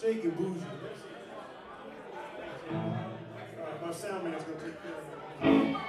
Shake it, bougie. Right, my sound man's gonna take care of it.